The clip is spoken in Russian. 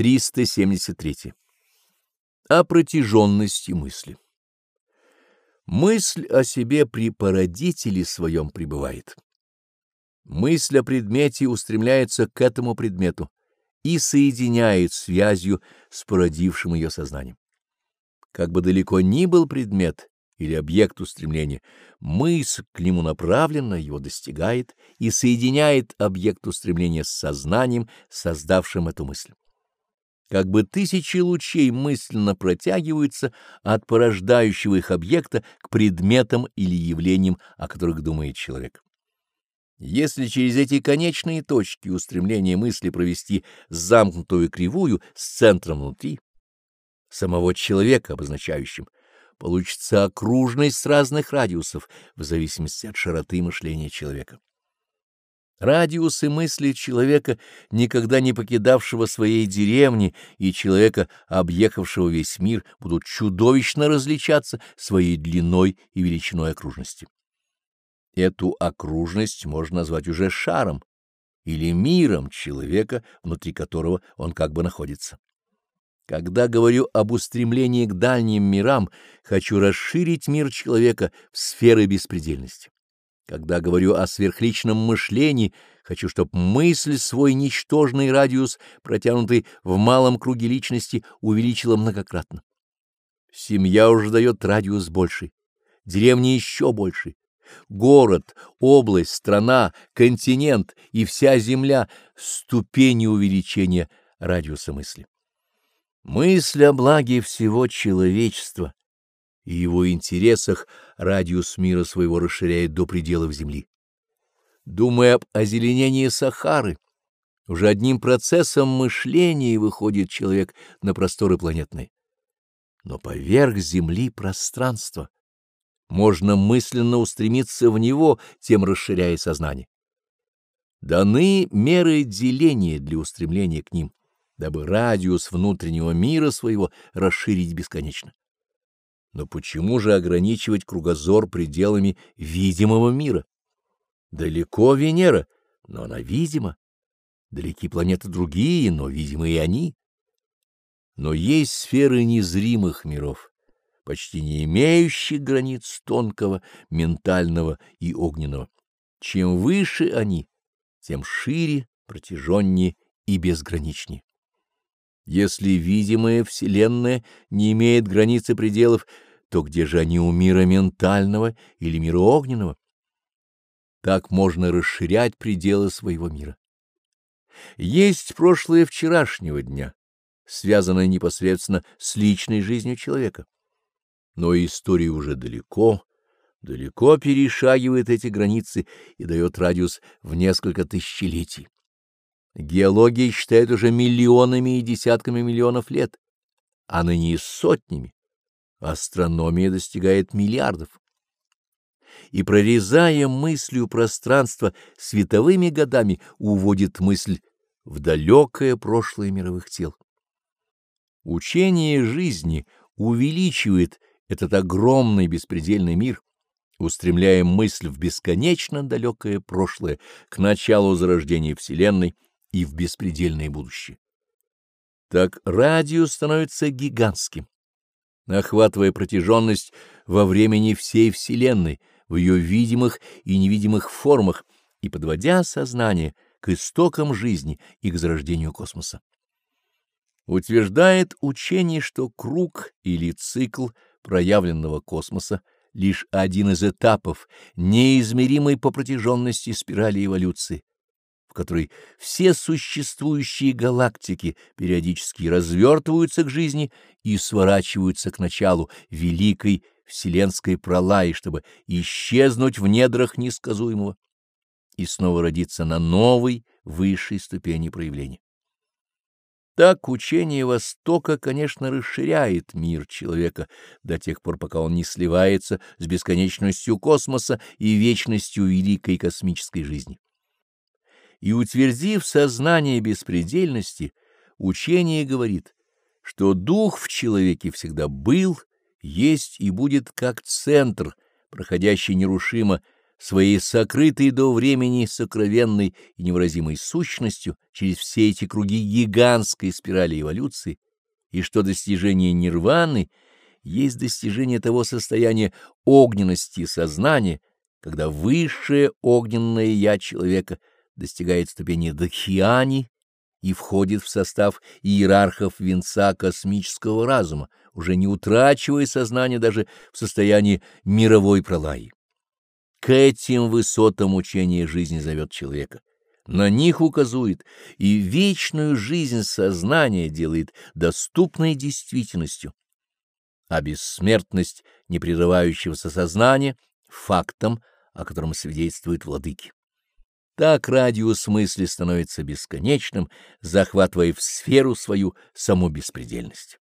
373. О протяженности мысли. Мысль о себе при породителе своем пребывает. Мысль о предмете устремляется к этому предмету и соединяет связью с породившим ее сознанием. Как бы далеко ни был предмет или объект устремления, мысль к нему направленно его достигает и соединяет объект устремления с сознанием, создавшим эту мысль. Как бы тысячи лучей мысленно протягиваются от порождающего их объекта к предметам или явлениям, о которых думает человек. Если через эти конечные точки устремления мысли провести замкнутую кривую с центром внутри, самого человека обозначающим, получится окружность с разных радиусов в зависимости от широты мышления человека. Радиусы мысли человека, никогда не покидавшего своей деревни, и человека, объехавшего весь мир, будут чудовищно различаться своей длиной и величиной окружности. Эту окружность можно назвать уже шаром или миром человека, внутри которого он как бы находится. Когда говорю об устремлении к дальним мирам, хочу расширить мир человека в сферы беспредельности. Когда говорю о сверхличном мышлении, хочу, чтобы мысль свой ничтожный радиус, протянутый в малом круге личности, увеличила многократно. Семья уже дает радиус больший, деревня еще больше. Город, область, страна, континент и вся земля — ступени увеличения радиуса мысли. Мысль о благе всего человечества и его интересах радиус мира своего расширяет до пределов Земли. Думая об озеленении Сахары, уже одним процессом мышления выходит человек на просторы планетные. Но поверх Земли пространство. Можно мысленно устремиться в него, тем расширяя сознание. Даны меры деления для устремления к ним дабы радиус внутреннего мира своего расширить бесконечно. Но почему же ограничивать кругозор пределами видимого мира? Далеко Венера, но она видима. Далеки планеты другие, но видимы и они. Но есть сферы незримых миров, почти не имеющих границ тонкого, ментального и огненного. Чем выше они, тем шире, протяженнее и безграничнее. Если видимая Вселенная не имеет границы пределов, то где же они у мира ментального или мира огненного? Так можно расширять пределы своего мира. Есть прошлое вчерашнего дня, связанное непосредственно с личной жизнью человека. Но история уже далеко, далеко перешагивает эти границы и дает радиус в несколько тысячелетий. Геология считает уже миллионами и десятками миллионов лет, а ныне сотнями. Астрономия достигает миллиардов. И, прорезая мыслью пространство световыми годами, уводит мысль в далекое прошлое мировых тел. Учение жизни увеличивает этот огромный беспредельный мир, устремляя мысль в бесконечно далекое прошлое, к началу зарождения Вселенной — и в беспредельное будущее. Так радиус становится гигантским, охватывая протяженность во времени всей Вселенной, в ее видимых и невидимых формах и подводя сознание к истокам жизни и к зарождению космоса. Утверждает учение, что круг или цикл проявленного космоса лишь один из этапов неизмеримой по протяженности спирали эволюции, в которой все существующие галактики периодически развертываются к жизни и сворачиваются к началу великой вселенской пролаи, чтобы исчезнуть в недрах несказуемого и снова родиться на новой, высшей ступени проявления. Так учение Востока, конечно, расширяет мир человека до тех пор, пока он не сливается с бесконечностью космоса и вечностью великой космической жизни и утвердив сознание беспредельности, учение говорит, что дух в человеке всегда был, есть и будет как центр, проходящий нерушимо своей сокрытой до времени сокровенной и невыразимой сущностью через все эти круги гигантской спирали эволюции, и что достижение нирваны есть достижение того состояния огненности сознания, когда высшее огненное «я» человека достигает ступени дхьяни и входит в состав иерархов венца космического разума, уже не утрачивая сознание даже в состоянии мировой пролаи. К этим высотам учение жизни зовет человека, на них указует и вечную жизнь сознания делает доступной действительностью, а бессмертность непрерывающегося сознания — фактом, о котором свидетельствует владыки. Так радиус мысли становится бесконечным, захватывая в сферу свою саму беспредельность.